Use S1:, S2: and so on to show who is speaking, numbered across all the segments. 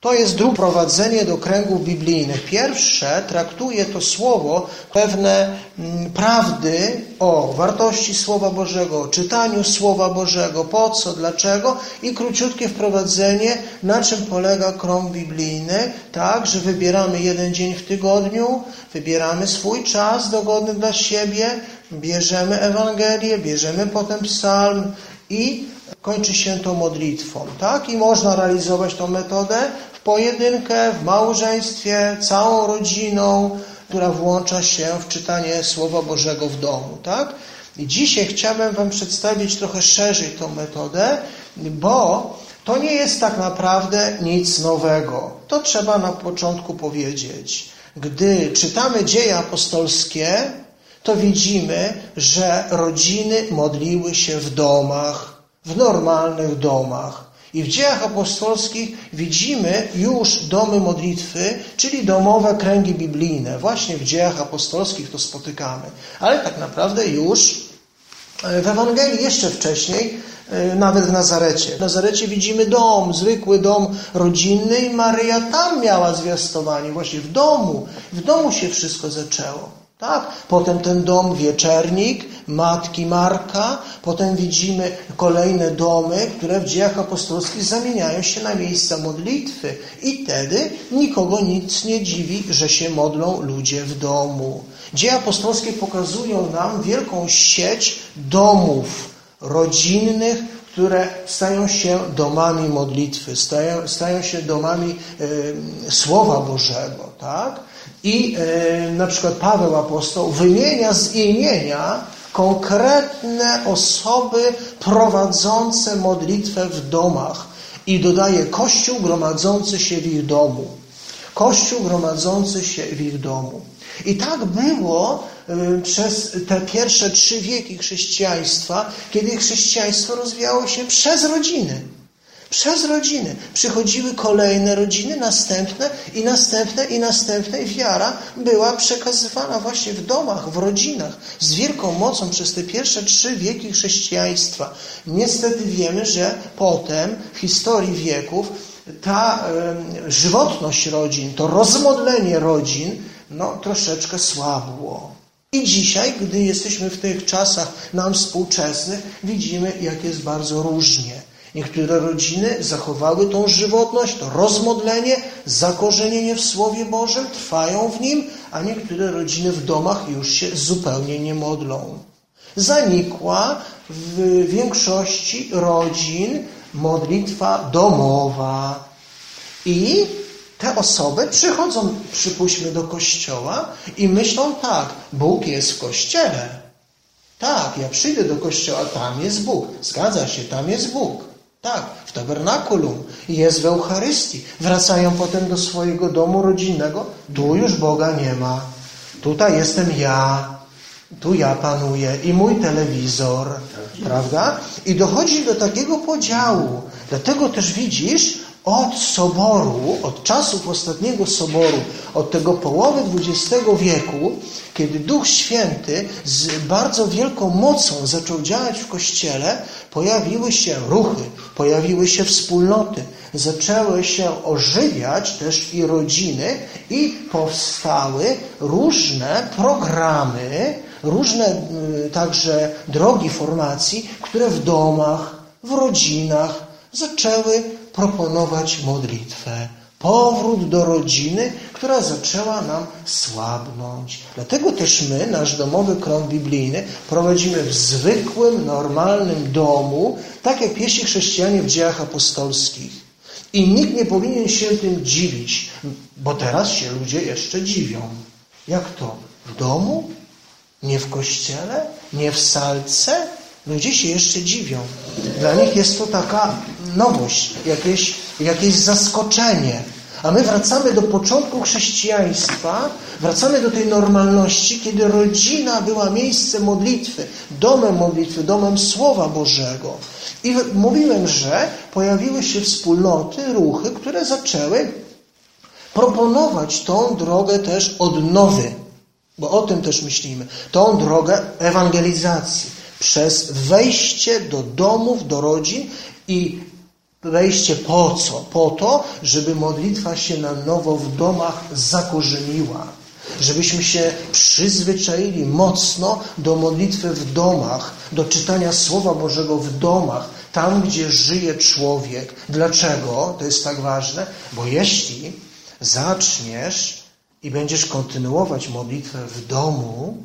S1: To jest drugie prowadzenie do kręgów biblijnych. Pierwsze traktuje to słowo pewne mm, prawdy o wartości Słowa Bożego, o czytaniu Słowa Bożego, po co, dlaczego i króciutkie wprowadzenie, na czym polega krąg biblijny, tak, że wybieramy jeden dzień w tygodniu, wybieramy swój czas dogodny dla siebie, bierzemy Ewangelię, bierzemy potem psalm i kończy się to modlitwą, tak? I można realizować tą metodę w pojedynkę, w małżeństwie, całą rodziną, która włącza się w czytanie Słowa Bożego w domu, tak? I dzisiaj chciałbym Wam przedstawić trochę szerzej tą metodę, bo to nie jest tak naprawdę nic nowego. To trzeba na początku powiedzieć. Gdy czytamy dzieje apostolskie, to widzimy, że rodziny modliły się w domach, w normalnych domach. I w dziejach apostolskich widzimy już domy modlitwy, czyli domowe kręgi biblijne. Właśnie w dziejach apostolskich to spotykamy. Ale tak naprawdę już e, w Ewangelii jeszcze wcześniej, e, nawet w Nazarecie. W Nazarecie widzimy dom, zwykły dom rodzinny i Maryja tam miała zwiastowanie, właśnie w domu. W domu się wszystko zaczęło. Tak? Potem ten dom wieczernik, matki Marka, potem widzimy kolejne domy, które w dziejach apostolskich zamieniają się na miejsca modlitwy. I wtedy nikogo nic nie dziwi, że się modlą ludzie w domu. Dzieje apostolskie pokazują nam wielką sieć domów rodzinnych, które stają się domami modlitwy, stają, stają się domami y, Słowa Bożego. Tak? I e, na przykład Paweł apostoł wymienia z imienia konkretne osoby prowadzące modlitwę w domach i dodaje Kościół gromadzący się w ich domu. Kościół gromadzący się w ich domu. I tak było e, przez te pierwsze trzy wieki chrześcijaństwa, kiedy chrześcijaństwo rozwijało się przez rodziny. Przez rodziny. Przychodziły kolejne rodziny, następne i następne i następne i wiara była przekazywana właśnie w domach, w rodzinach z wielką mocą przez te pierwsze trzy wieki chrześcijaństwa. Niestety wiemy, że potem w historii wieków ta y, żywotność rodzin, to rozmodlenie rodzin, no troszeczkę słabło. I dzisiaj, gdy jesteśmy w tych czasach nam współczesnych, widzimy, jak jest bardzo różnie. Niektóre rodziny zachowały tą żywotność, to rozmodlenie, zakorzenienie w Słowie Bożym, trwają w nim, a niektóre rodziny w domach już się zupełnie nie modlą. Zanikła w większości rodzin modlitwa domowa. I te osoby przychodzą, przypuśćmy, do kościoła i myślą tak, Bóg jest w kościele. Tak, ja przyjdę do kościoła, tam jest Bóg. Zgadza się, tam jest Bóg. Tak, w tabernakulum jest w Eucharystii. Wracają potem do swojego domu rodzinnego. Tu już Boga nie ma. Tutaj jestem ja. Tu ja panuję i mój telewizor. Prawda? I dochodzi do takiego podziału. Dlatego też widzisz, od soboru, od czasów ostatniego soboru, od tego połowy XX wieku, kiedy Duch Święty z bardzo wielką mocą zaczął działać w Kościele, pojawiły się ruchy, pojawiły się wspólnoty, zaczęły się ożywiać też i rodziny i powstały różne programy, różne y, także drogi formacji, które w domach, w rodzinach zaczęły proponować modlitwę. Powrót do rodziny, która zaczęła nam słabnąć. Dlatego też my, nasz domowy krąg biblijny, prowadzimy w zwykłym, normalnym domu, tak jak pierwsi chrześcijanie w dziejach apostolskich. I nikt nie powinien się tym dziwić, bo teraz się ludzie jeszcze dziwią. Jak to? W domu? Nie w kościele? Nie w salce? Ludzie się jeszcze dziwią. Dla nich jest to taka nowość, jakieś, jakieś zaskoczenie. A my wracamy do początku chrześcijaństwa, wracamy do tej normalności, kiedy rodzina była miejscem modlitwy, domem modlitwy, domem Słowa Bożego. I mówiłem, że pojawiły się wspólnoty, ruchy, które zaczęły proponować tą drogę też odnowy, bo o tym też myślimy, tą drogę ewangelizacji przez wejście do domów, do rodzin i wejście po co? Po to, żeby modlitwa się na nowo w domach zakorzeniła. Żebyśmy się przyzwyczaili mocno do modlitwy w domach, do czytania Słowa Bożego w domach, tam gdzie żyje człowiek. Dlaczego to jest tak ważne? Bo jeśli zaczniesz i będziesz kontynuować modlitwę w domu,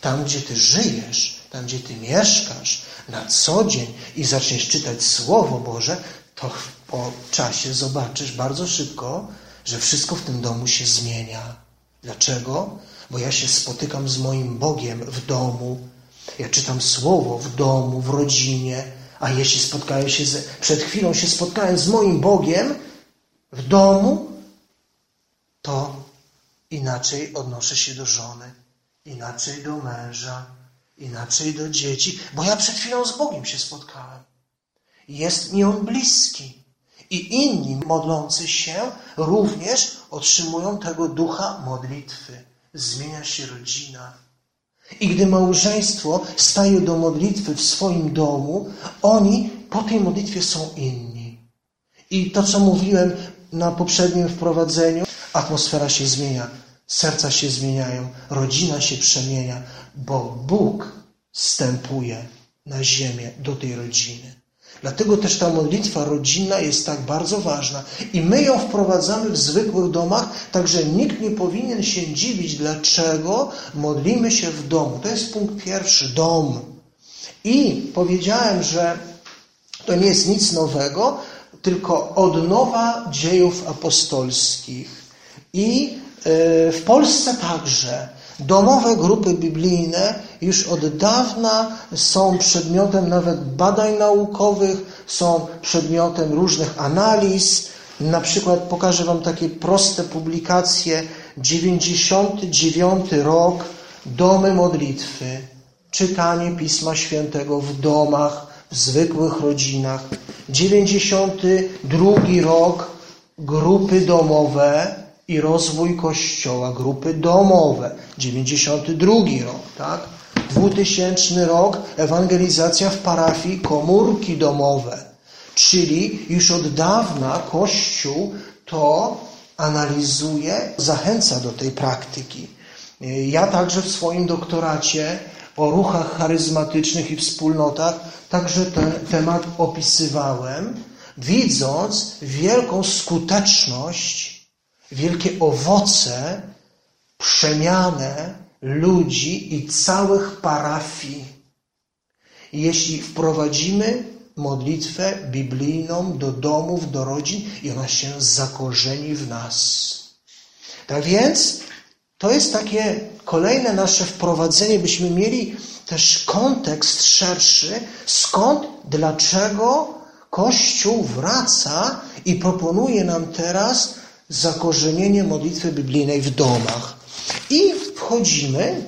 S1: tam gdzie ty żyjesz, tam gdzie ty mieszkasz na co dzień i zaczniesz czytać Słowo Boże, to po czasie zobaczysz bardzo szybko, że wszystko w tym domu się zmienia. Dlaczego? Bo ja się spotykam z moim Bogiem w domu, ja czytam Słowo w domu, w rodzinie, a jeśli spotkałem się z, przed chwilą się spotkałem z moim Bogiem w domu, to inaczej odnoszę się do żony, inaczej do męża, inaczej do dzieci, bo ja przed chwilą z Bogiem się spotkałem. Jest mi On bliski. I inni modlący się również otrzymują tego ducha modlitwy. Zmienia się rodzina. I gdy małżeństwo staje do modlitwy w swoim domu, oni po tej modlitwie są inni. I to, co mówiłem na poprzednim wprowadzeniu, atmosfera się zmienia, serca się zmieniają, rodzina się przemienia, bo Bóg wstępuje na ziemię do tej rodziny. Dlatego też ta modlitwa rodzinna jest tak bardzo ważna. I my ją wprowadzamy w zwykłych domach, także nikt nie powinien się dziwić, dlaczego modlimy się w domu. To jest punkt pierwszy, dom. I powiedziałem, że to nie jest nic nowego, tylko odnowa dziejów apostolskich. I e, w Polsce także Domowe grupy biblijne już od dawna są przedmiotem nawet badań naukowych, są przedmiotem różnych analiz. Na przykład pokażę Wam takie proste publikacje. 99 rok, domy modlitwy, czytanie Pisma Świętego w domach, w zwykłych rodzinach. 92 rok, grupy domowe, i rozwój Kościoła, grupy domowe, 92 rok, tak? 2000 rok, ewangelizacja w parafii, komórki domowe. Czyli już od dawna Kościół to analizuje, zachęca do tej praktyki. Ja także w swoim doktoracie o ruchach charyzmatycznych i wspólnotach także ten temat opisywałem, widząc wielką skuteczność wielkie owoce, przemianę ludzi i całych parafii. Jeśli wprowadzimy modlitwę biblijną do domów, do rodzin i ona się zakorzeni w nas. Tak więc to jest takie kolejne nasze wprowadzenie, byśmy mieli też kontekst szerszy, skąd, dlaczego Kościół wraca i proponuje nam teraz zakorzenienie modlitwy biblijnej w domach. I wchodzimy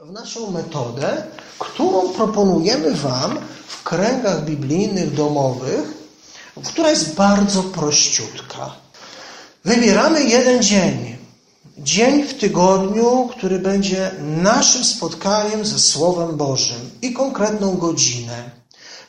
S1: w naszą metodę, którą proponujemy Wam w kręgach biblijnych domowych, która jest bardzo prościutka. Wybieramy jeden dzień. Dzień w tygodniu, który będzie naszym spotkaniem ze Słowem Bożym i konkretną godzinę.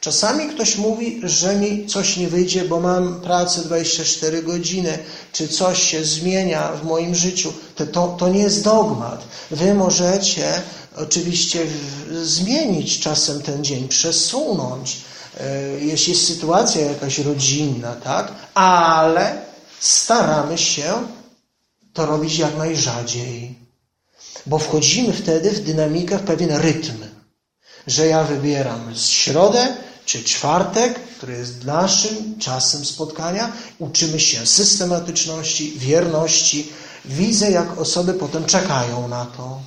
S1: Czasami ktoś mówi, że mi coś nie wyjdzie, bo mam pracę 24 godziny, czy coś się zmienia w moim życiu. To, to, to nie jest dogmat. Wy możecie oczywiście zmienić czasem ten dzień, przesunąć, e, jeśli jest sytuacja jakaś rodzinna, tak? Ale staramy się to robić jak najrzadziej, bo wchodzimy wtedy w dynamikę, w pewien rytm, że ja wybieram środę, czy czwartek, który jest naszym czasem spotkania, uczymy się systematyczności, wierności. Widzę, jak osoby potem czekają na to.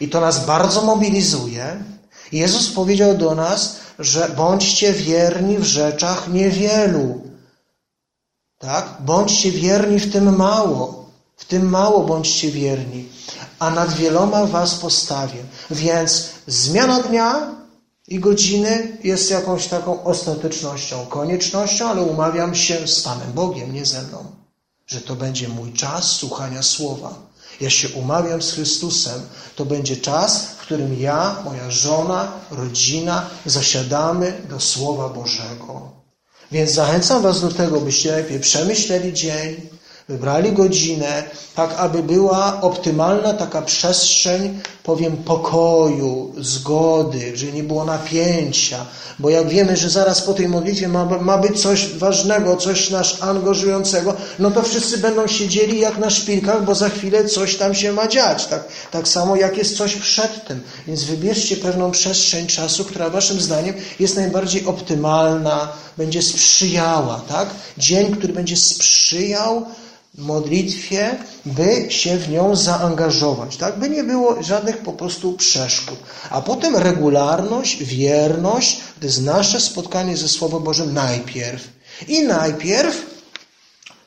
S1: I to nas bardzo mobilizuje. Jezus powiedział do nas, że bądźcie wierni w rzeczach niewielu. Tak? Bądźcie wierni w tym mało. W tym mało bądźcie wierni, a nad wieloma was postawię. Więc zmiana dnia i godziny jest jakąś taką ostatecznością, koniecznością, ale umawiam się z Panem Bogiem, nie ze mną, że to będzie mój czas słuchania słowa. Ja się umawiam z Chrystusem. To będzie czas, w którym ja, moja żona, rodzina zasiadamy do Słowa Bożego. Więc zachęcam Was do tego, byście najpierw przemyśleli dzień, wybrali godzinę, tak aby była optymalna taka przestrzeń, powiem, pokoju, zgody, że nie było napięcia, bo jak wiemy, że zaraz po tej modlitwie ma, ma być coś ważnego, coś nas angażującego, no to wszyscy będą siedzieli jak na szpilkach, bo za chwilę coś tam się ma dziać. Tak, tak samo jak jest coś przed tym. Więc wybierzcie pewną przestrzeń czasu, która waszym zdaniem jest najbardziej optymalna, będzie sprzyjała, tak? Dzień, który będzie sprzyjał modlitwie, by się w nią zaangażować, tak? By nie było żadnych po prostu przeszkód. A potem regularność, wierność, to jest nasze spotkanie ze Słowem Bożym najpierw. I najpierw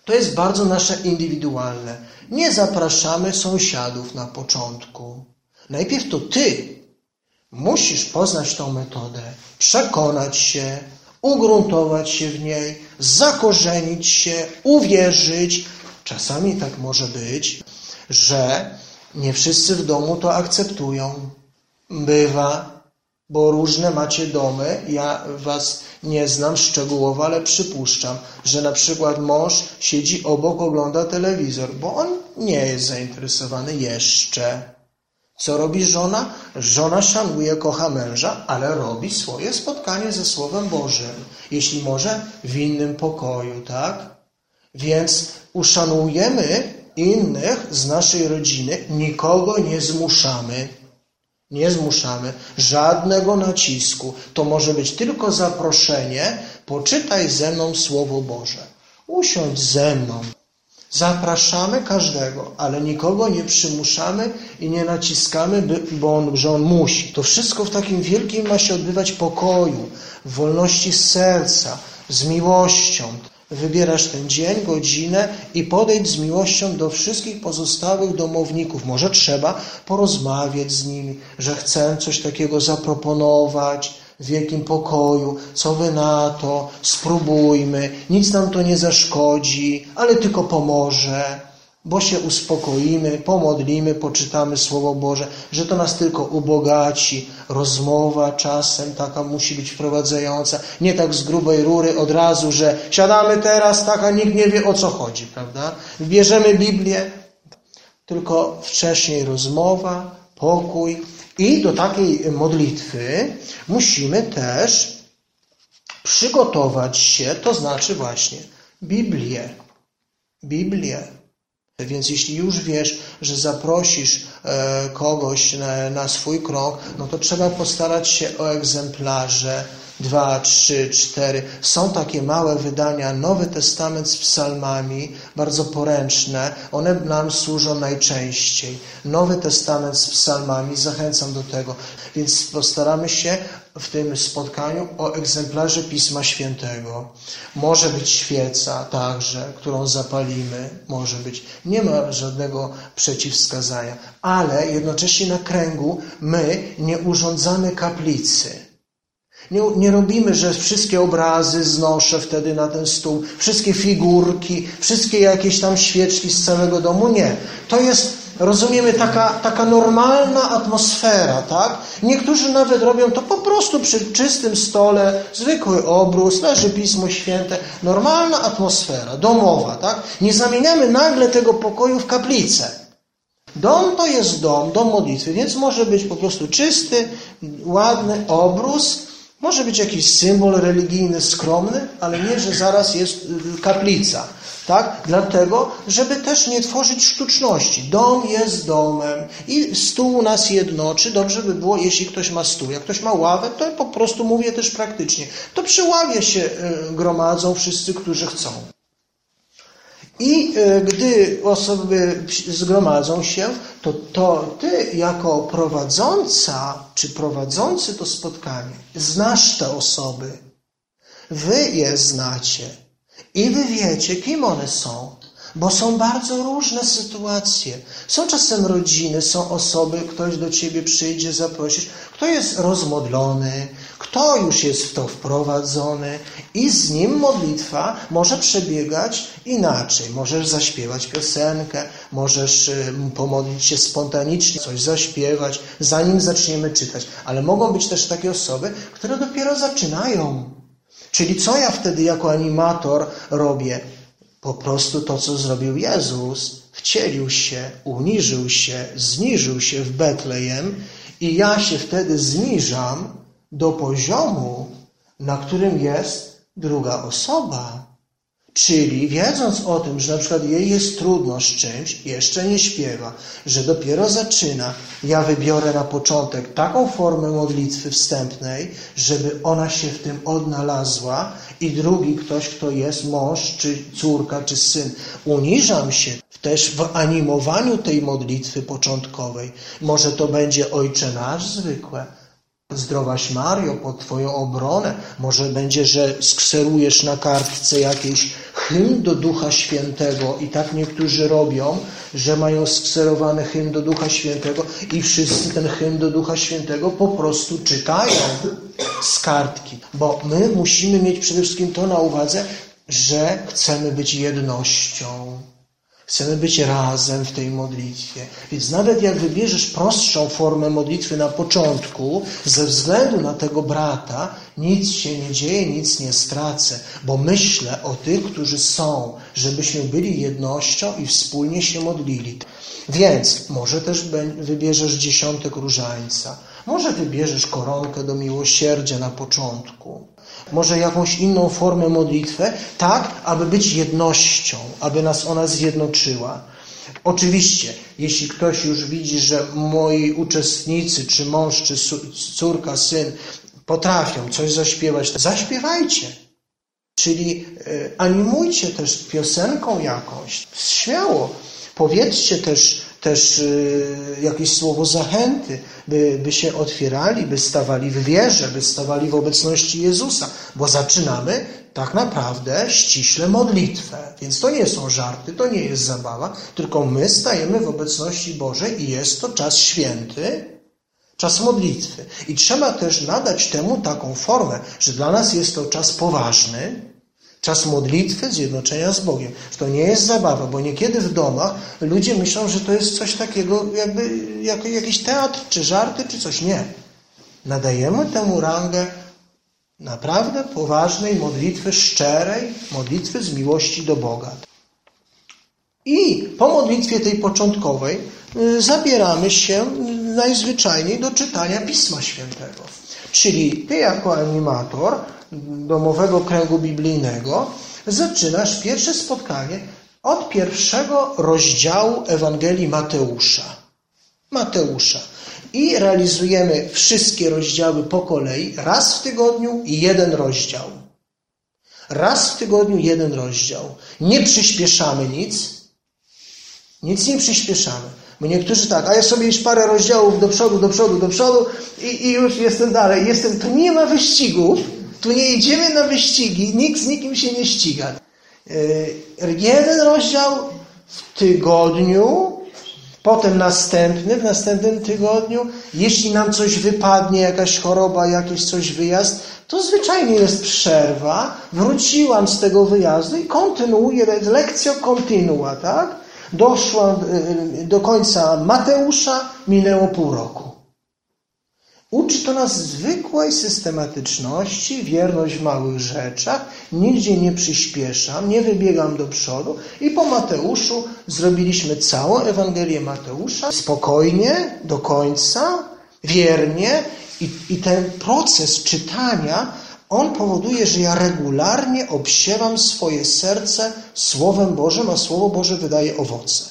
S1: to jest bardzo nasze indywidualne. Nie zapraszamy sąsiadów na początku. Najpierw to ty musisz poznać tą metodę, przekonać się, ugruntować się w niej, zakorzenić się, uwierzyć, Czasami tak może być, że nie wszyscy w domu to akceptują. Bywa, bo różne macie domy. Ja was nie znam szczegółowo, ale przypuszczam, że na przykład mąż siedzi obok, ogląda telewizor, bo on nie jest zainteresowany jeszcze. Co robi żona? Żona szanuje, kocha męża, ale robi swoje spotkanie ze Słowem Bożym. Jeśli może, w innym pokoju, tak? Więc uszanujemy innych z naszej rodziny, nikogo nie zmuszamy. Nie zmuszamy żadnego nacisku. To może być tylko zaproszenie. Poczytaj ze mną Słowo Boże. Usiądź ze mną. Zapraszamy każdego, ale nikogo nie przymuszamy i nie naciskamy, bo on, że on musi. To wszystko w takim wielkim ma się odbywać pokoju, w wolności serca, z miłością. Wybierasz ten dzień, godzinę i podejdź z miłością do wszystkich pozostałych domowników. Może trzeba porozmawiać z nimi, że chcę coś takiego zaproponować w wielkim pokoju. Co wy na to? Spróbujmy. Nic nam to nie zaszkodzi, ale tylko pomoże bo się uspokoimy, pomodlimy, poczytamy Słowo Boże, że to nas tylko ubogaci. Rozmowa czasem taka musi być wprowadzająca, nie tak z grubej rury od razu, że siadamy teraz, tak, a nikt nie wie o co chodzi, prawda? Bierzemy Biblię, tylko wcześniej rozmowa, pokój i do takiej modlitwy musimy też przygotować się, to znaczy właśnie Biblię. Biblię. Więc jeśli już wiesz, że zaprosisz e, kogoś na, na swój krąg, no to trzeba postarać się o egzemplarze dwa, trzy, cztery. Są takie małe wydania, Nowy Testament z psalmami, bardzo poręczne. One nam służą najczęściej. Nowy Testament z psalmami, zachęcam do tego. Więc postaramy się w tym spotkaniu o egzemplarze Pisma Świętego. Może być świeca także, którą zapalimy, może być. Nie ma żadnego przeciwwskazania, ale jednocześnie na kręgu my nie urządzamy kaplicy. Nie, nie robimy, że wszystkie obrazy znoszę wtedy na ten stół, wszystkie figurki, wszystkie jakieś tam świeczki z całego domu. Nie. To jest, rozumiemy, taka, taka normalna atmosfera, tak? Niektórzy nawet robią to po prostu przy czystym stole, zwykły obrus, leży Pismo Święte, normalna atmosfera, domowa, tak? Nie zamieniamy nagle tego pokoju w kaplicę. Dom to jest dom, dom modlitwy, więc może być po prostu czysty, ładny obrus, może być jakiś symbol religijny skromny, ale nie, że zaraz jest y, kaplica. Tak? Dlatego, żeby też nie tworzyć sztuczności. Dom jest domem i stół nas jednoczy. Dobrze by było, jeśli ktoś ma stół. Jak ktoś ma ławę, to po prostu mówię też praktycznie. To przy ławie się y, gromadzą wszyscy, którzy chcą. I e, gdy osoby zgromadzą się, to, to ty jako prowadząca czy prowadzący to spotkanie znasz te osoby. Wy je znacie i wy wiecie, kim one są. Bo są bardzo różne sytuacje. Są czasem rodziny, są osoby, ktoś do ciebie przyjdzie, zaprosisz, kto jest rozmodlony, kto już jest w to wprowadzony i z nim modlitwa może przebiegać inaczej. Możesz zaśpiewać piosenkę, możesz y, pomodlić się spontanicznie, coś zaśpiewać, zanim zaczniemy czytać. Ale mogą być też takie osoby, które dopiero zaczynają Czyli co ja wtedy jako animator robię? Po prostu to, co zrobił Jezus. Wcielił się, uniżył się, zniżył się w Betlejem i ja się wtedy zniżam do poziomu, na którym jest druga osoba. Czyli wiedząc o tym, że na przykład jej jest trudno z czymś, jeszcze nie śpiewa, że dopiero zaczyna, ja wybiorę na początek taką formę modlitwy wstępnej, żeby ona się w tym odnalazła i drugi ktoś, kto jest mąż, czy córka, czy syn. Uniżam się też w animowaniu tej modlitwy początkowej. Może to będzie Ojcze Nasz zwykłe, Zdrowaś Mario, pod Twoją obronę. Może będzie, że skserujesz na kartce jakiś hymn do Ducha Świętego i tak niektórzy robią, że mają skserowany hymn do Ducha Świętego i wszyscy ten hymn do Ducha Świętego po prostu czytają z kartki. Bo my musimy mieć przede wszystkim to na uwadze, że chcemy być jednością. Chcemy być razem w tej modlitwie. Więc nawet jak wybierzesz prostszą formę modlitwy na początku, ze względu na tego brata, nic się nie dzieje, nic nie stracę, bo myślę o tych, którzy są, żebyśmy byli jednością i wspólnie się modlili. Więc może też wybierzesz dziesiątek różańca, może wybierzesz koronkę do miłosierdzia na początku może jakąś inną formę modlitwy, tak, aby być jednością, aby nas ona zjednoczyła. Oczywiście, jeśli ktoś już widzi, że moi uczestnicy, czy mąż, czy córka, syn potrafią coś zaśpiewać, to zaśpiewajcie. Czyli e, animujcie też piosenką jakąś. Śmiało. Powiedzcie też też y, jakieś słowo zachęty, by, by się otwierali, by stawali w wierze, by stawali w obecności Jezusa, bo zaczynamy tak naprawdę ściśle modlitwę. Więc to nie są żarty, to nie jest zabawa, tylko my stajemy w obecności Bożej i jest to czas święty, czas modlitwy. I trzeba też nadać temu taką formę, że dla nas jest to czas poważny, Czas modlitwy, zjednoczenia z Bogiem. To nie jest zabawa, bo niekiedy w domach ludzie myślą, że to jest coś takiego, jakby jako jakiś teatr, czy żarty, czy coś. Nie. Nadajemy temu rangę naprawdę poważnej modlitwy, szczerej modlitwy z miłości do Boga. I po modlitwie tej początkowej y, zabieramy się najzwyczajniej do czytania Pisma Świętego. Czyli ty jako animator domowego kręgu biblijnego, zaczynasz pierwsze spotkanie od pierwszego rozdziału Ewangelii Mateusza. Mateusza. I realizujemy wszystkie rozdziały po kolei, raz w tygodniu i jeden rozdział. Raz w tygodniu jeden rozdział. Nie przyspieszamy nic. Nic nie przyspieszamy. Bo niektórzy tak, a ja sobie już parę rozdziałów do przodu, do przodu, do przodu i, i już jestem dalej. Jestem, tu nie ma wyścigów, tu nie idziemy na wyścigi, nikt z nikim się nie ściga. E, jeden rozdział w tygodniu, potem następny, w następnym tygodniu. Jeśli nam coś wypadnie, jakaś choroba, jakiś coś wyjazd, to zwyczajnie jest przerwa. Wróciłam z tego wyjazdu i kontynuuję, lekcja kontinua, tak? Doszłam e, do końca Mateusza, minęło pół roku. Uczy to nas zwykłej systematyczności, wierność w małych rzeczach, nigdzie nie przyspieszam, nie wybiegam do przodu i po Mateuszu zrobiliśmy całą Ewangelię Mateusza spokojnie, do końca, wiernie i, i ten proces czytania, on powoduje, że ja regularnie obsiewam swoje serce Słowem Bożym, a Słowo Boże wydaje owoce.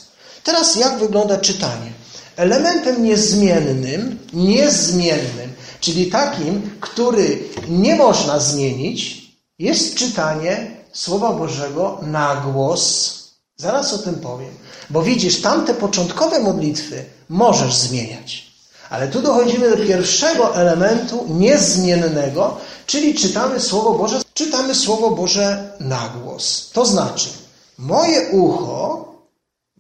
S1: Teraz jak wygląda czytanie? Elementem niezmiennym, niezmiennym, czyli takim, który nie można zmienić, jest czytanie Słowa Bożego na głos. Zaraz o tym powiem. Bo widzisz, tamte początkowe modlitwy możesz zmieniać. Ale tu dochodzimy do pierwszego elementu niezmiennego, czyli czytamy Słowo Boże, czytamy Słowo Boże na głos. To znaczy, moje ucho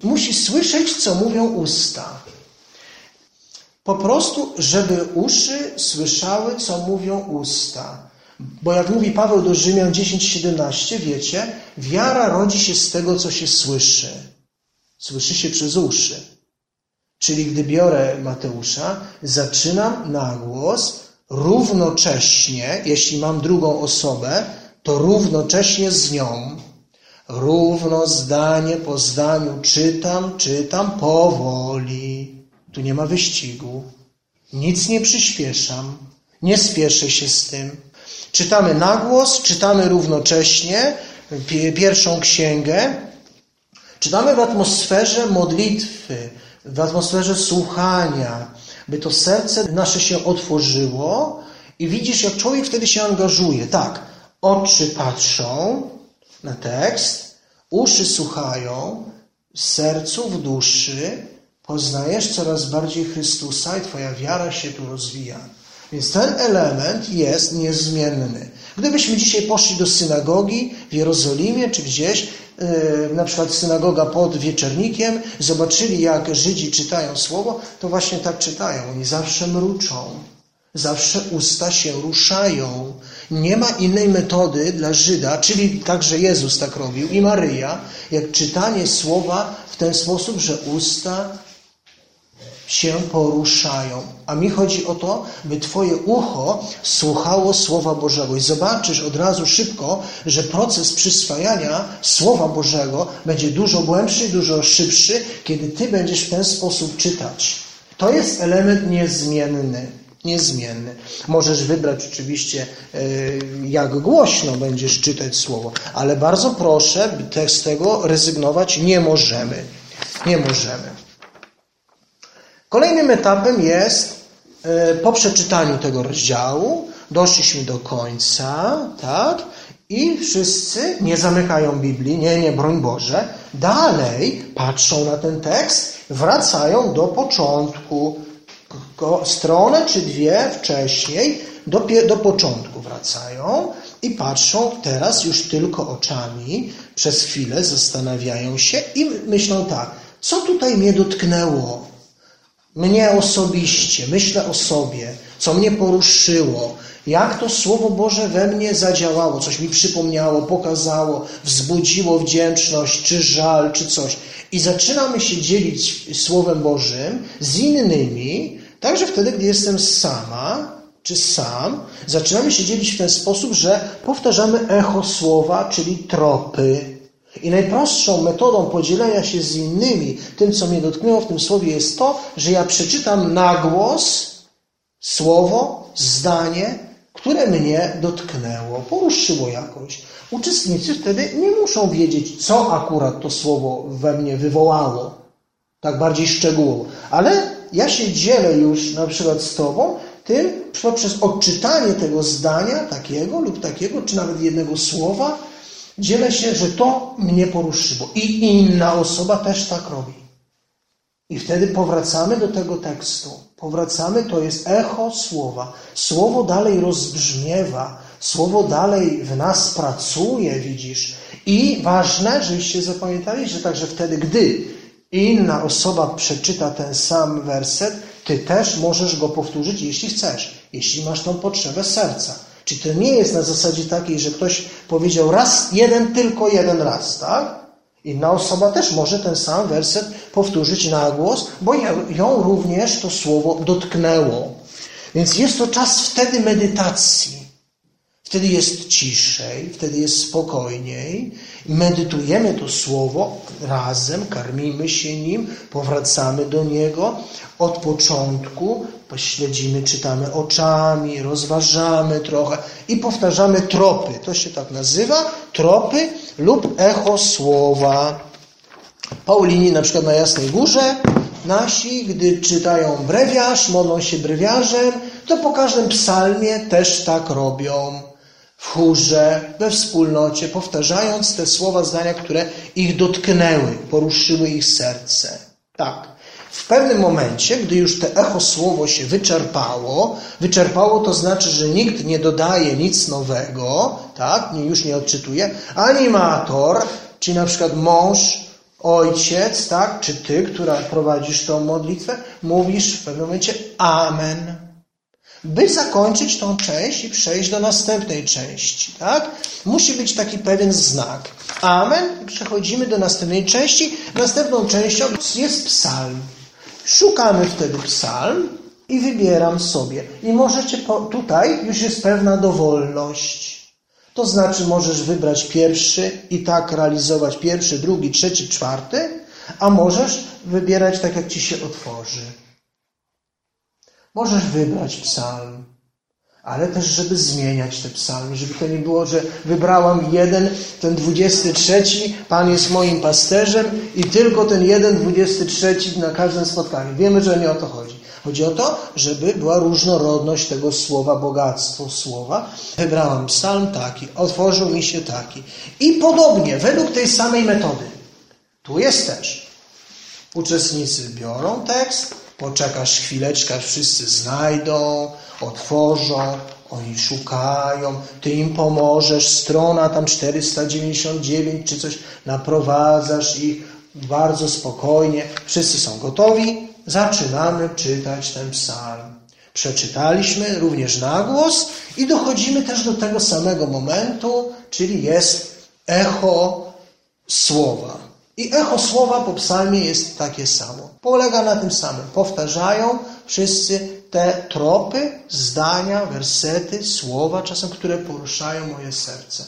S1: musi słyszeć, co mówią usta. Po prostu, żeby uszy słyszały, co mówią usta. Bo jak mówi Paweł do Rzymian 10:17, wiecie, wiara rodzi się z tego, co się słyszy. Słyszy się przez uszy. Czyli gdy biorę Mateusza, zaczynam na głos równocześnie, jeśli mam drugą osobę, to równocześnie z nią, równo zdanie po zdaniu czytam, czytam powoli. Tu nie ma wyścigu. Nic nie przyspieszam. Nie spieszę się z tym. Czytamy na głos, czytamy równocześnie pierwszą księgę. Czytamy w atmosferze modlitwy, w atmosferze słuchania, by to serce nasze się otworzyło i widzisz, jak człowiek wtedy się angażuje. Tak, oczy patrzą na tekst, uszy słuchają, sercu, w duszy poznajesz coraz bardziej Chrystusa i Twoja wiara się tu rozwija. Więc ten element jest niezmienny. Gdybyśmy dzisiaj poszli do synagogi w Jerozolimie czy gdzieś, na przykład synagoga pod wieczornikiem, zobaczyli jak Żydzi czytają słowo, to właśnie tak czytają. Oni zawsze mruczą, zawsze usta się ruszają. Nie ma innej metody dla Żyda, czyli także Jezus tak robił i Maryja, jak czytanie słowa w ten sposób, że usta się poruszają. A mi chodzi o to, by Twoje ucho słuchało Słowa Bożego. I zobaczysz od razu szybko, że proces przyswajania Słowa Bożego będzie dużo głębszy dużo szybszy, kiedy Ty będziesz w ten sposób czytać. To jest element niezmienny. Niezmienny. Możesz wybrać oczywiście, e, jak głośno będziesz czytać słowo, ale bardzo proszę, z tego rezygnować nie możemy. Nie możemy. Kolejnym etapem jest e, po przeczytaniu tego rozdziału, doszliśmy do końca, tak? I wszyscy nie zamykają Biblii, nie, nie, broń Boże, dalej patrzą na ten tekst, wracają do początku, stronę czy dwie wcześniej, do, do początku wracają i patrzą teraz już tylko oczami, przez chwilę zastanawiają się i myślą tak, co tutaj mnie dotknęło? Mnie osobiście, myślę o sobie, co mnie poruszyło, jak to Słowo Boże we mnie zadziałało, coś mi przypomniało, pokazało, wzbudziło wdzięczność, czy żal, czy coś. I zaczynamy się dzielić Słowem Bożym z innymi, także wtedy, gdy jestem sama, czy sam, zaczynamy się dzielić w ten sposób, że powtarzamy echo słowa, czyli tropy, i najprostszą metodą podzielenia się z innymi tym, co mnie dotknęło w tym słowie, jest to, że ja przeczytam na głos słowo, zdanie, które mnie dotknęło, poruszyło jakoś. Uczestnicy wtedy nie muszą wiedzieć, co akurat to słowo we mnie wywołało, tak bardziej szczegółowo, ale ja się dzielę już na przykład z Tobą tym poprzez odczytanie tego zdania, takiego lub takiego, czy nawet jednego słowa, dzielę się, że to mnie poruszyło. I inna osoba też tak robi. I wtedy powracamy do tego tekstu. Powracamy, to jest echo słowa. Słowo dalej rozbrzmiewa, słowo dalej w nas pracuje, widzisz. I ważne, żebyście zapamiętali, że także wtedy, gdy inna osoba przeczyta ten sam werset, ty też możesz go powtórzyć, jeśli chcesz, jeśli masz tą potrzebę serca. Czy to nie jest na zasadzie takiej, że ktoś powiedział raz, jeden, tylko jeden raz, tak? Inna osoba też może ten sam werset powtórzyć na głos, bo ją również to słowo dotknęło. Więc jest to czas wtedy medytacji. Wtedy jest ciszej, wtedy jest spokojniej. Medytujemy to słowo razem, karmimy się nim, powracamy do niego od początku, pośledzimy, czytamy oczami, rozważamy trochę i powtarzamy tropy. To się tak nazywa, tropy lub echo słowa. Paulini na przykład na Jasnej Górze, nasi, gdy czytają brewiarz, modlą się brewiarzem, to po każdym psalmie też tak robią w chórze, we wspólnocie, powtarzając te słowa, zdania, które ich dotknęły, poruszyły ich serce. Tak. W pewnym momencie, gdy już te echo słowo się wyczerpało, wyczerpało to znaczy, że nikt nie dodaje nic nowego, tak, już nie odczytuje, animator, czyli na przykład mąż, ojciec, tak, czy ty, która prowadzisz tą modlitwę, mówisz w pewnym momencie Amen by zakończyć tą część i przejść do następnej części. Tak? Musi być taki pewien znak. Amen. Przechodzimy do następnej części. Następną częścią jest psalm. Szukamy wtedy psalm i wybieram sobie. I możecie, po, tutaj już jest pewna dowolność. To znaczy możesz wybrać pierwszy i tak realizować pierwszy, drugi, trzeci, czwarty, a możesz wybierać tak, jak ci się otworzy. Możesz wybrać psalm, ale też, żeby zmieniać te psalmy, żeby to nie było, że wybrałam jeden, ten dwudziesty trzeci, Pan jest moim pasterzem i tylko ten jeden dwudziesty trzeci na każdym spotkaniu. Wiemy, że nie o to chodzi. Chodzi o to, żeby była różnorodność tego słowa, bogactwo słowa. Wybrałam psalm taki, otworzył mi się taki. I podobnie, według tej samej metody. Tu jest też. Uczestnicy biorą tekst, poczekasz chwileczkę, wszyscy znajdą, otworzą, oni szukają, ty im pomożesz, strona tam 499 czy coś, naprowadzasz ich bardzo spokojnie, wszyscy są gotowi, zaczynamy czytać ten psalm. Przeczytaliśmy również na głos i dochodzimy też do tego samego momentu, czyli jest echo słowa. I echo słowa po psalmie jest takie samo. Polega na tym samym. Powtarzają wszyscy te tropy, zdania, wersety, słowa, czasem które poruszają moje serce.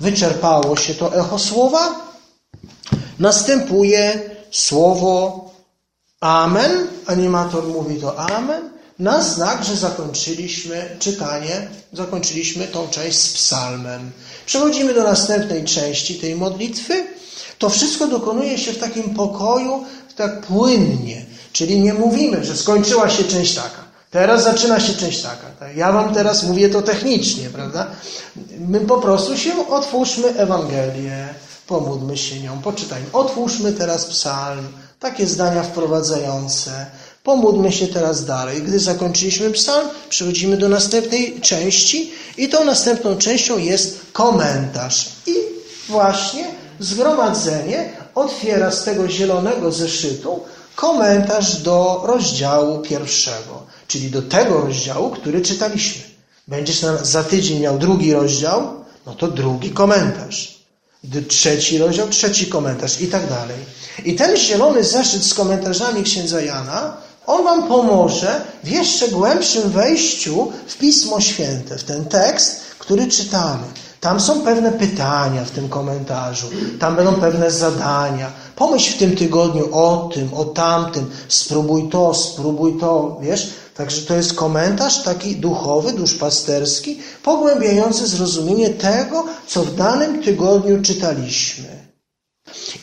S1: Wyczerpało się to echo słowa. Następuje słowo Amen. Animator mówi to Amen. Na znak, że zakończyliśmy czytanie, zakończyliśmy tą część z psalmem. Przechodzimy do następnej części tej modlitwy. To wszystko dokonuje się w takim pokoju, tak płynnie. Czyli nie mówimy, że skończyła się część taka. Teraz zaczyna się część taka. Tak? Ja wam teraz mówię to technicznie, prawda? My po prostu się otwórzmy Ewangelię, pomódlmy się nią, poczytajmy. Otwórzmy teraz psalm, takie zdania wprowadzające. Pomódlmy się teraz dalej. Gdy zakończyliśmy psalm, przechodzimy do następnej części i tą następną częścią jest komentarz. I właśnie zgromadzenie otwiera z tego zielonego zeszytu komentarz do rozdziału pierwszego, czyli do tego rozdziału, który czytaliśmy. Będziesz za tydzień miał drugi rozdział, no to drugi komentarz. Trzeci rozdział, trzeci komentarz i tak dalej. I ten zielony zeszyt z komentarzami księdza Jana, on wam pomoże w jeszcze głębszym wejściu w Pismo Święte, w ten tekst, który czytamy. Tam są pewne pytania w tym komentarzu, tam będą pewne zadania. Pomyśl w tym tygodniu o tym, o tamtym, spróbuj to, spróbuj to, wiesz? Także to jest komentarz taki duchowy, duszpasterski, pogłębiający zrozumienie tego, co w danym tygodniu czytaliśmy.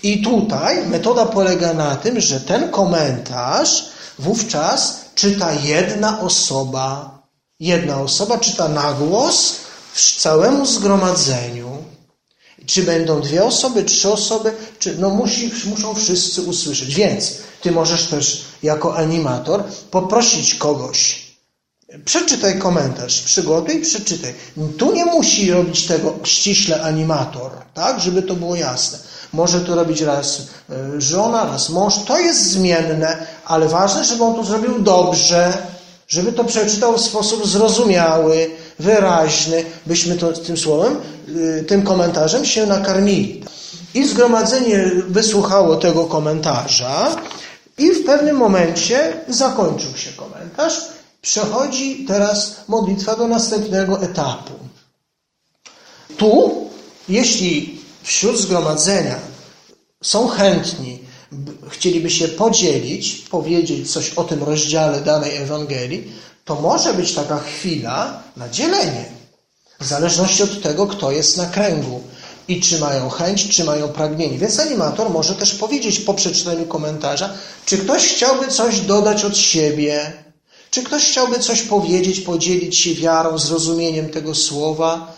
S1: I tutaj metoda polega na tym, że ten komentarz wówczas czyta jedna osoba. Jedna osoba czyta na głos całemu zgromadzeniu. Czy będą dwie osoby, trzy osoby, czy no musi, muszą wszyscy usłyszeć. Więc ty możesz też jako animator poprosić kogoś. Przeczytaj komentarz, przygotuj, przeczytaj. Tu nie musi robić tego ściśle animator, tak, żeby to było jasne. Może to robić raz e, żona, raz mąż. To jest zmienne, ale ważne, żeby on to zrobił dobrze, żeby to przeczytał w sposób zrozumiały, wyraźny, byśmy to, tym słowem, y, tym komentarzem się nakarmili. I zgromadzenie wysłuchało tego komentarza i w pewnym momencie zakończył się komentarz. Przechodzi teraz modlitwa do następnego etapu. Tu, jeśli wśród zgromadzenia są chętni, chcieliby się podzielić, powiedzieć coś o tym rozdziale danej Ewangelii, to może być taka chwila na dzielenie. W zależności od tego, kto jest na kręgu i czy mają chęć, czy mają pragnienie. Więc animator może też powiedzieć po przeczytaniu komentarza, czy ktoś chciałby coś dodać od siebie, czy ktoś chciałby coś powiedzieć, podzielić się wiarą, zrozumieniem tego słowa.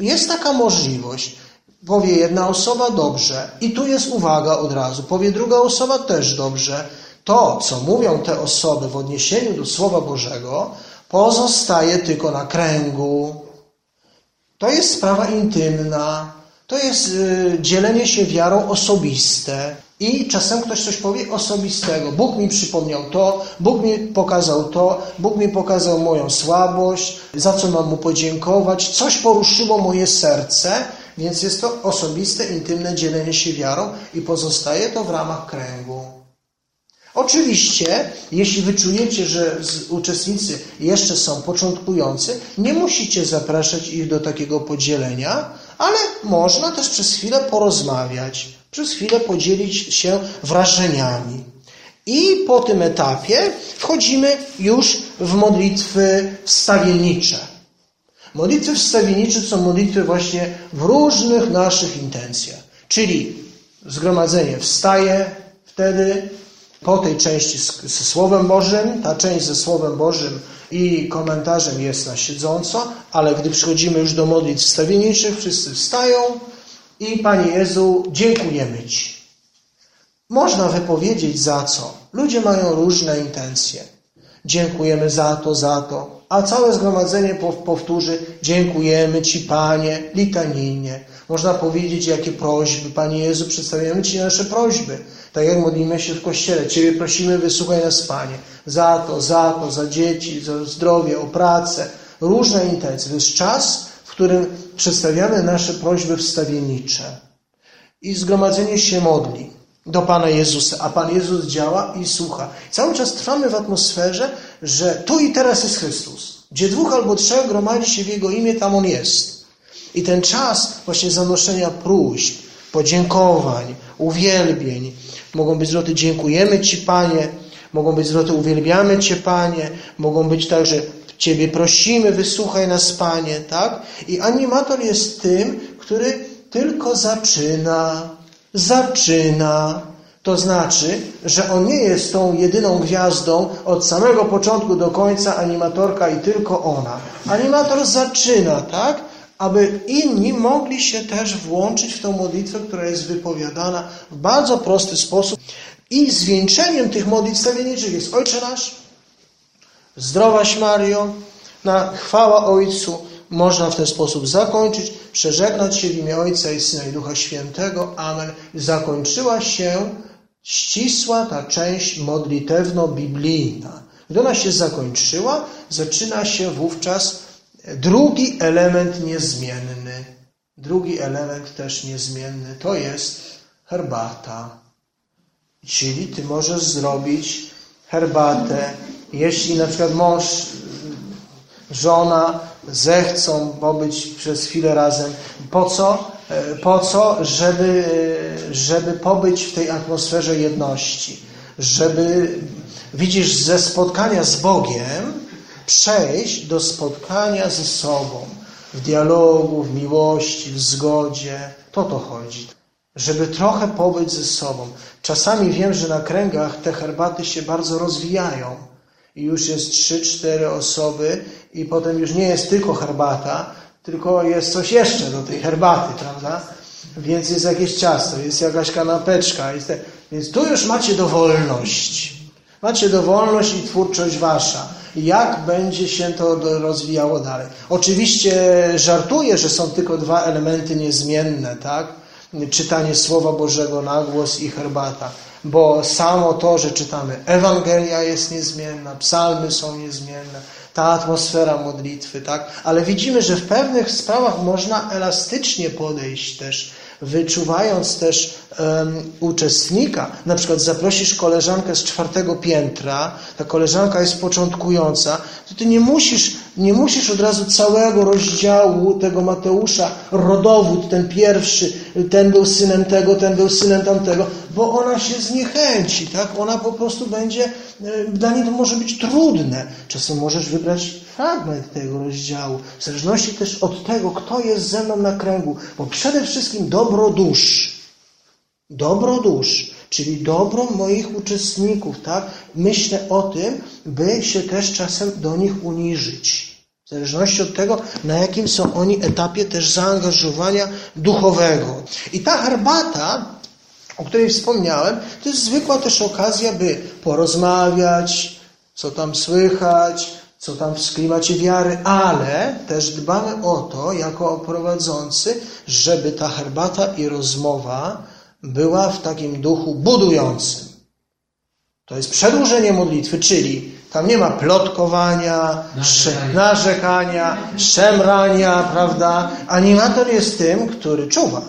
S1: Jest taka możliwość. Powie jedna osoba dobrze, i tu jest uwaga od razu. Powie druga osoba też dobrze to, co mówią te osoby w odniesieniu do Słowa Bożego, pozostaje tylko na kręgu. To jest sprawa intymna, to jest y, dzielenie się wiarą osobiste. I czasem ktoś coś powie osobistego. Bóg mi przypomniał to, Bóg mi pokazał to, Bóg mi pokazał moją słabość, za co mam mu podziękować. Coś poruszyło moje serce, więc jest to osobiste, intymne dzielenie się wiarą i pozostaje to w ramach kręgu. Oczywiście, jeśli wyczujecie, że uczestnicy jeszcze są początkujący, nie musicie zapraszać ich do takiego podzielenia, ale można też przez chwilę porozmawiać, przez chwilę podzielić się wrażeniami. I po tym etapie wchodzimy już w modlitwy wstawiennicze. Modlitwy wstawiennicze są modlitwy właśnie w różnych naszych intencjach. Czyli zgromadzenie wstaje wtedy, po tej części ze Słowem Bożym, ta część ze Słowem Bożym i komentarzem jest na siedząco, ale gdy przychodzimy już do modlitw wstawienniczych, wszyscy wstają i Panie Jezu, dziękujemy Ci. Można wypowiedzieć za co. Ludzie mają różne intencje. Dziękujemy za to, za to. A całe zgromadzenie powtórzy: Dziękujemy Ci, Panie, litanijnie. Można powiedzieć, jakie prośby. Panie Jezu, przedstawiamy Ci nasze prośby. Tak jak modlimy się w kościele. Ciebie prosimy, wysłuchaj nas, Panie. Za to, za to, za dzieci, za zdrowie, o pracę. Różne intencje. To jest czas, w którym przedstawiamy nasze prośby wstawiennicze. I zgromadzenie się modli do Pana Jezusa, a Pan Jezus działa i słucha. Cały czas trwamy w atmosferze, że tu i teraz jest Chrystus. Gdzie dwóch albo trzech gromadzi się w Jego imię, tam On jest. I ten czas właśnie zanoszenia próśb, podziękowań, uwielbień, mogą być zwroty dziękujemy Ci Panie, mogą być zwroty uwielbiamy Cię Panie, mogą być także Ciebie prosimy, wysłuchaj nas Panie, tak? I animator jest tym, który tylko zaczyna, zaczyna. To znaczy, że on nie jest tą jedyną gwiazdą od samego początku do końca animatorka i tylko ona. Animator zaczyna, tak? Aby inni mogli się też włączyć w tą modlitwę, która jest wypowiadana w bardzo prosty sposób. I zwieńczeniem tych modlitw stawienniczych jest Ojcze Nasz, zdrowaś Mario, na chwała Ojcu, można w ten sposób zakończyć, przeżegnać się w imię Ojca i Syna i Ducha Świętego. Amen. Zakończyła się ścisła ta część modlitewno-biblijna. Gdy ona się zakończyła, zaczyna się wówczas drugi element niezmienny. Drugi element też niezmienny to jest herbata. Czyli ty możesz zrobić herbatę, jeśli na przykład mąż, żona zechcą pobyć przez chwilę razem. Po co? E, po co? Żeby, żeby pobyć w tej atmosferze jedności. Żeby, widzisz, ze spotkania z Bogiem przejść do spotkania ze sobą. W dialogu, w miłości, w zgodzie. To to chodzi. Żeby trochę pobyć ze sobą. Czasami wiem, że na kręgach te herbaty się bardzo rozwijają i już jest trzy, cztery osoby i potem już nie jest tylko herbata, tylko jest coś jeszcze do tej herbaty, prawda? Więc jest jakieś ciasto, jest jakaś kanapeczka. Jest te... Więc tu już macie dowolność. Macie dowolność i twórczość wasza. Jak będzie się to rozwijało dalej? Oczywiście żartuję, że są tylko dwa elementy niezmienne, tak? Czytanie Słowa Bożego na głos i herbata bo samo to, że czytamy Ewangelia jest niezmienna, psalmy są niezmienne, ta atmosfera modlitwy, tak? Ale widzimy, że w pewnych sprawach można elastycznie podejść też wyczuwając też um, uczestnika, na przykład zaprosisz koleżankę z czwartego piętra, ta koleżanka jest początkująca, to ty nie musisz, nie musisz od razu całego rozdziału tego Mateusza, rodowód, ten pierwszy, ten był synem tego, ten był synem tamtego, bo ona się zniechęci, tak? Ona po prostu będzie, e, dla niej to może być trudne. Czasem możesz wybrać fragment tego rozdziału, w zależności też od tego, kto jest ze mną na kręgu, bo przede wszystkim dobro dusz, dobro dusz, czyli dobro moich uczestników, tak? Myślę o tym, by się też czasem do nich uniżyć. W zależności od tego, na jakim są oni etapie też zaangażowania duchowego. I ta herbata, o której wspomniałem, to jest zwykła też okazja, by porozmawiać, co tam słychać, co tam w klimacie wiary, ale też dbamy o to, jako prowadzący, żeby ta herbata i rozmowa była w takim duchu budującym. To jest przedłużenie modlitwy, czyli tam nie ma plotkowania, narzekania, narzekania szemrania, prawda? Animator jest tym, który czuwa.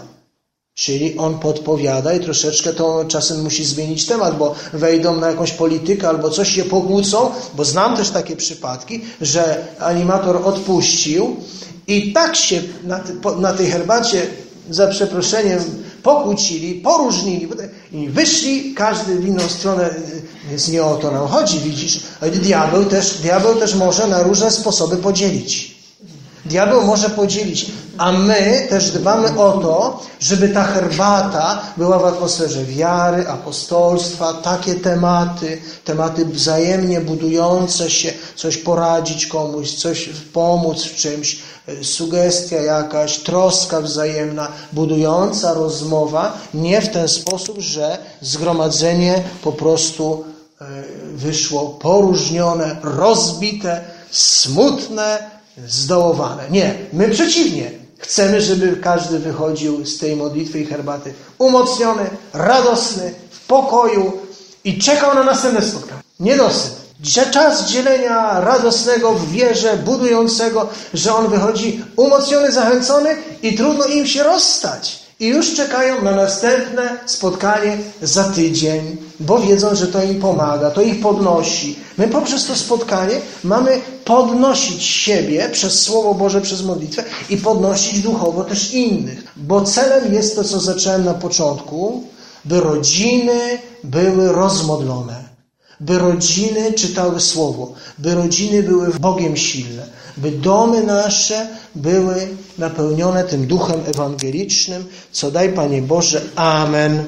S1: Czyli on podpowiada i troszeczkę to czasem musi zmienić temat, bo wejdą na jakąś politykę albo coś się pokłócą, bo znam też takie przypadki, że animator odpuścił i tak się na, na tej herbacie, za przeproszeniem, pokłócili, poróżnili i wyszli każdy w inną stronę. Więc nie o to nam chodzi, widzisz. Diabeł też, diabeł też może na różne sposoby podzielić. Diabeł może podzielić, a my też dbamy o to, żeby ta herbata była w atmosferze wiary, apostolstwa, takie tematy, tematy wzajemnie budujące się, coś poradzić komuś, coś pomóc w czymś, e, sugestia jakaś, troska wzajemna, budująca rozmowa, nie w ten sposób, że zgromadzenie po prostu e, wyszło poróżnione, rozbite, smutne, zdołowane. Nie, my przeciwnie. Chcemy, żeby każdy wychodził z tej modlitwy i herbaty umocniony, radosny, w pokoju i czekał na następne spotkanie. Niedosyt. Czas dzielenia radosnego w wierze, budującego, że on wychodzi umocniony, zachęcony i trudno im się rozstać. I już czekają na następne spotkanie za tydzień, bo wiedzą, że to im pomaga, to ich podnosi. My poprzez to spotkanie mamy podnosić siebie przez Słowo Boże, przez modlitwę i podnosić duchowo też innych. Bo celem jest to, co zacząłem na początku, by rodziny były rozmodlone by rodziny czytały Słowo, by rodziny były Bogiem silne, by domy nasze były napełnione tym duchem ewangelicznym, co daj Panie Boże. Amen.